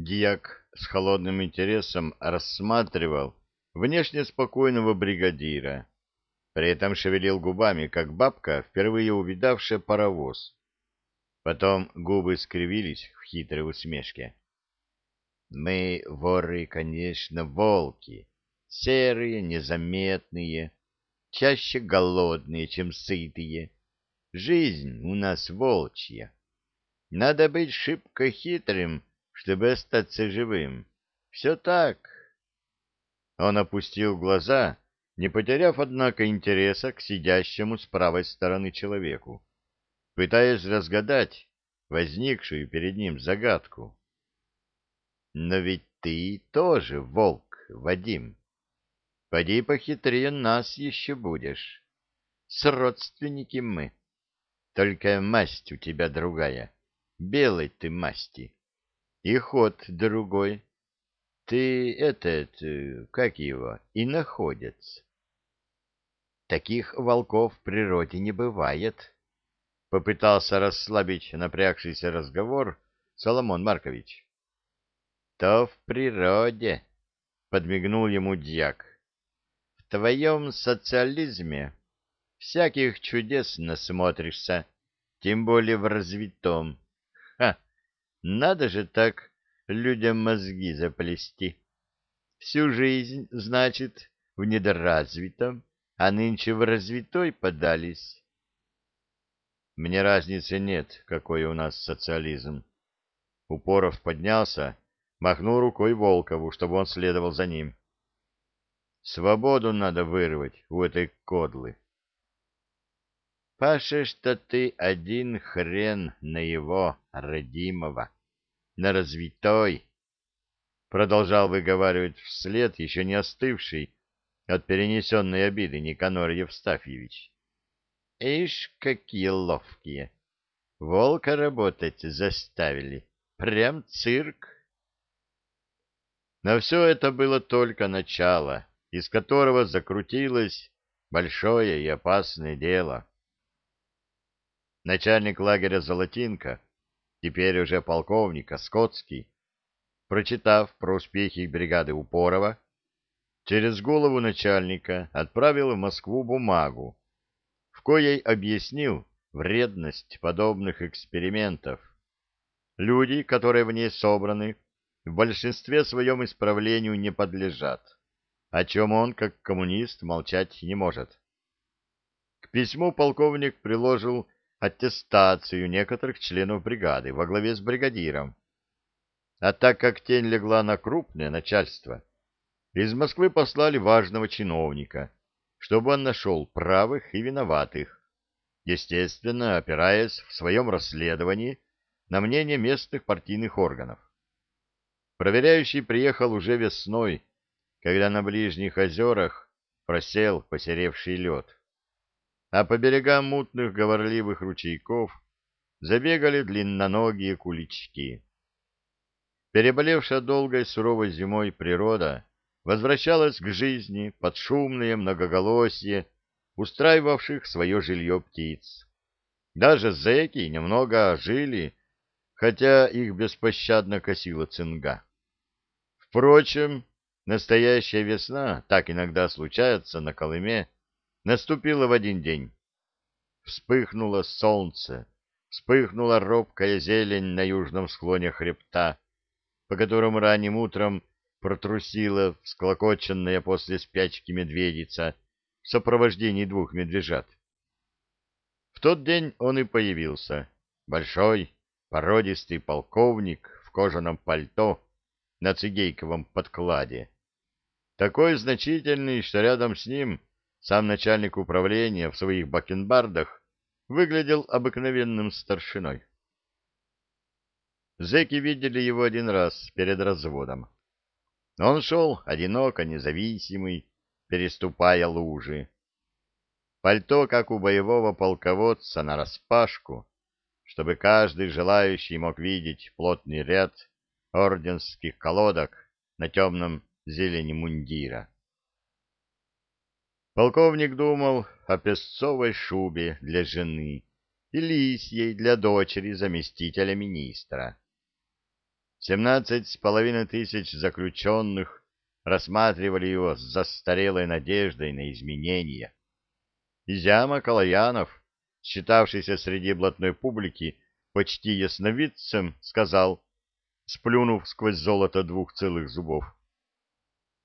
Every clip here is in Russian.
Дьяк с холодным интересом рассматривал внешне спокойного бригадира, при этом шевелил губами, как бабка, впервые увидавшая паровоз. Потом губы скривились в хитрой усмешке. Мы, воры, конечно, волки, серые, незаметные, чаще голодные, чем сытые. Жизнь у нас волчья. Надо быть шибко хитрым, чтобы остаться живым. Все так. Он опустил глаза, не потеряв, однако, интереса к сидящему с правой стороны человеку, пытаясь разгадать возникшую перед ним загадку. Но ведь ты тоже волк, Вадим. Поди похитрее нас еще будешь. С родственники мы. Только масть у тебя другая. Белой ты масти. И ход другой. Ты этот, э, как его, и находец. Таких волков в природе не бывает. Попытался расслабить напрягшийся разговор Соломон Маркович. То в природе, подмигнул ему дьяк. В твоем социализме всяких чудес насмотришься, тем более в развитом. Ха! Надо же так людям мозги заплести. Всю жизнь, значит, в недоразвитом, а нынче в развитой подались. Мне разницы нет, какой у нас социализм. Упоров поднялся, махнул рукой Волкову, чтобы он следовал за ним. Свободу надо вырвать у этой кодлы. Паша, что ты один хрен на его, родимого, на развитой, продолжал выговаривать вслед еще не остывший от перенесенной обиды Никанор Евстафьевич. Ишь, какие ловкие! Волка работать заставили. Прям цирк. Но все это было только начало, из которого закрутилось большое и опасное дело. Начальник лагеря Золотинка, теперь уже полковник Скотский, прочитав про успехи бригады Упорова, через голову начальника отправил в Москву бумагу, в коей объяснил вредность подобных экспериментов. Люди, которые в ней собраны, в большинстве своем исправлению не подлежат, о чем он, как коммунист, молчать не может. К письму полковник приложил аттестацию некоторых членов бригады во главе с бригадиром. А так как тень легла на крупное начальство, из Москвы послали важного чиновника, чтобы он нашел правых и виноватых, естественно, опираясь в своем расследовании на мнение местных партийных органов. Проверяющий приехал уже весной, когда на ближних озерах просел посеревший лед а по берегам мутных говорливых ручейков забегали длинноногие кулички. Переболевшая долгой суровой зимой природа возвращалась к жизни под шумное многоголосие устраивавших свое жилье птиц. Даже зэки немного ожили, хотя их беспощадно косила цинга. Впрочем, настоящая весна, так иногда случается на Колыме, наступила в один день. Вспыхнуло солнце, вспыхнула робкая зелень на южном склоне хребта, по которому ранним утром протрусила всклокоченная после спячки медведица в сопровождении двух медвежат. В тот день он и появился, большой, породистый полковник в кожаном пальто на цигейковом подкладе, такой значительный, что рядом с ним сам начальник управления в своих бакенбардах выглядел обыкновенным старшиной. Зэки видели его один раз перед разводом. Он шел одиноко, независимый, переступая лужи. Пальто, как у боевого полководца, нараспашку, чтобы каждый желающий мог видеть плотный ряд орденских колодок на темном зелени мундира. Полковник думал о песцовой шубе для жены и лисьей для дочери заместителя министра. Семнадцать с половиной тысяч заключенных рассматривали его с застарелой надеждой на изменения. Изяма Калаянов, считавшийся среди блатной публики почти ясновидцем, сказал, сплюнув сквозь золото двух целых зубов,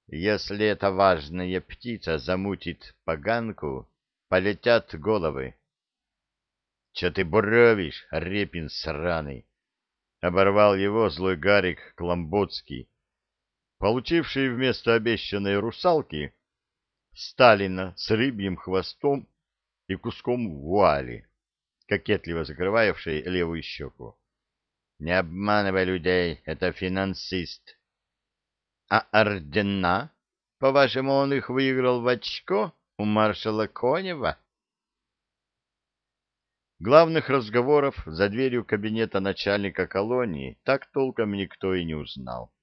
«Если эта важная птица замутит поганку, полетят головы». «Че ты буровишь, репин сраный?» — оборвал его злой Гарик Кламботский, получивший вместо обещанной русалки Сталина с рыбьим хвостом и куском вуали, кокетливо закрывавшей левую щеку. Не обманывай людей, это финансист. А ордена? По-вашему, он их выиграл в очко у маршала Конева? Главных разговоров за дверью кабинета начальника колонии так толком никто и не узнал.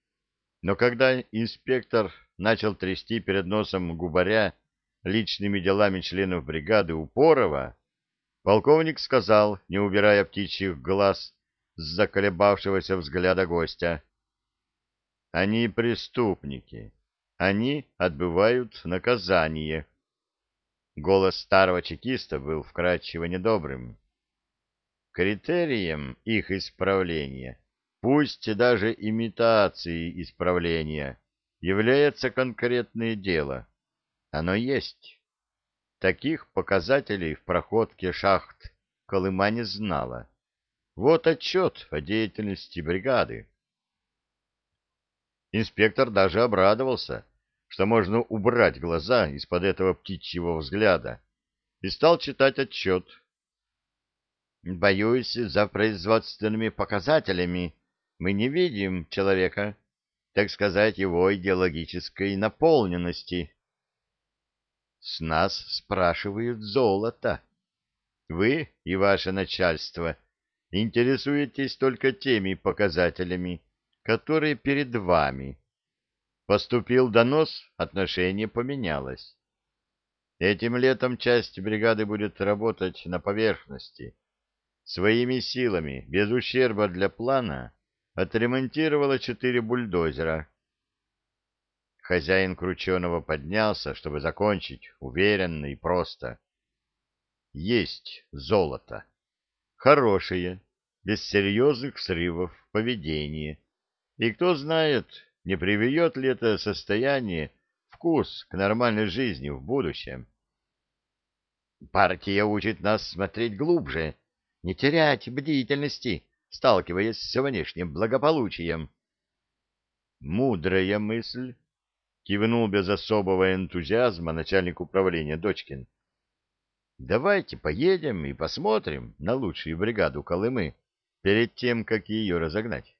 Но когда инспектор начал трясти перед носом губаря личными делами членов бригады Упорова, полковник сказал, не убирая птичьих глаз с заколебавшегося взгляда гостя, «Они преступники, они отбывают наказание». Голос старого чекиста был вкрадчиво недобрым. Критерием их исправления, пусть даже имитации исправления, является конкретное дело. Оно есть. Таких показателей в проходке шахт Колыма не знала. Вот отчет о деятельности бригады. Инспектор даже обрадовался, что можно убрать глаза из-под этого птичьего взгляда, и стал читать отчет. «Боюсь, за производственными показателями мы не видим человека, так сказать, его идеологической наполненности. С нас спрашивают золото. Вы и ваше начальство интересуетесь только теми показателями, которые перед вами. Поступил донос, отношение поменялось. Этим летом часть бригады будет работать на поверхности. Своими силами, без ущерба для плана, отремонтировала четыре бульдозера. Хозяин Крученого поднялся, чтобы закончить, уверенно и просто. Есть золото. Хорошее, без серьезных срывов поведения. И кто знает, не приведет ли это состояние вкус к нормальной жизни в будущем. Партия учит нас смотреть глубже, не терять бдительности, сталкиваясь с внешним благополучием. «Мудрая мысль», — кивнул без особого энтузиазма начальник управления Дочкин. «Давайте поедем и посмотрим на лучшую бригаду Колымы перед тем, как ее разогнать».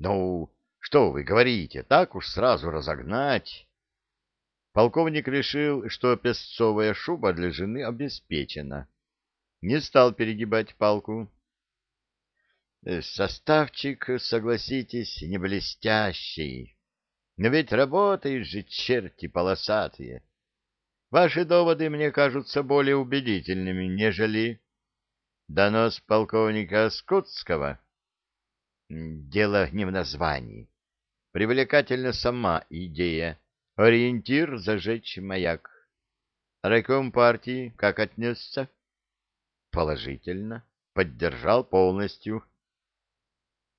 «Ну, что вы говорите, так уж сразу разогнать?» Полковник решил, что песцовая шуба для жены обеспечена. Не стал перегибать палку. Э, составчик, согласитесь, не блестящий. Но ведь работают же черти полосатые. Ваши доводы мне кажутся более убедительными, нежели донос полковника Скутского. Дело не в названии. Привлекательна сама идея. Ориентир — зажечь маяк. Райком партии как отнесся? Положительно. Поддержал полностью.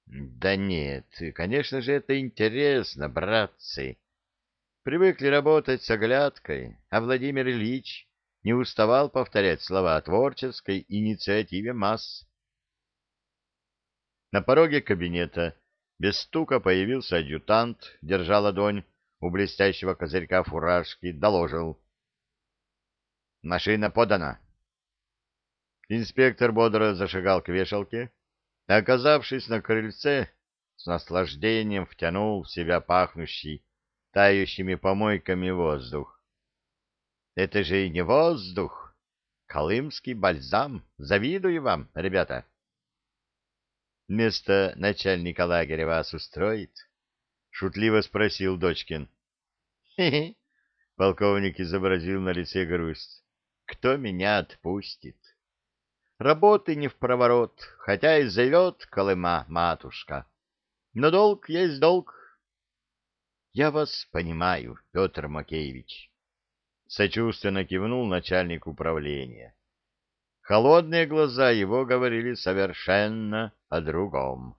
Да нет, конечно же, это интересно, братцы. Привыкли работать с оглядкой, а Владимир Ильич не уставал повторять слова о творческой инициативе масс. На пороге кабинета без стука появился адъютант, держа ладонь у блестящего козырька фуражки, доложил. «Машина подана». Инспектор бодро зашагал к вешалке, Оказавшись на крыльце, с наслаждением втянул в себя пахнущий тающими помойками воздух. Это же и не воздух, колымский бальзам. Завидую вам, ребята. Место начальника лагеря вас устроит? Шутливо спросил Дочкин. Хе-хе, полковник изобразил на лице грусть. Кто меня отпустит? Работы не в проворот, хотя и зовет Колыма матушка. Но долг есть долг. Я вас понимаю, Петр Макеевич. Сочувственно кивнул начальник управления. Холодные глаза его говорили совершенно о другом.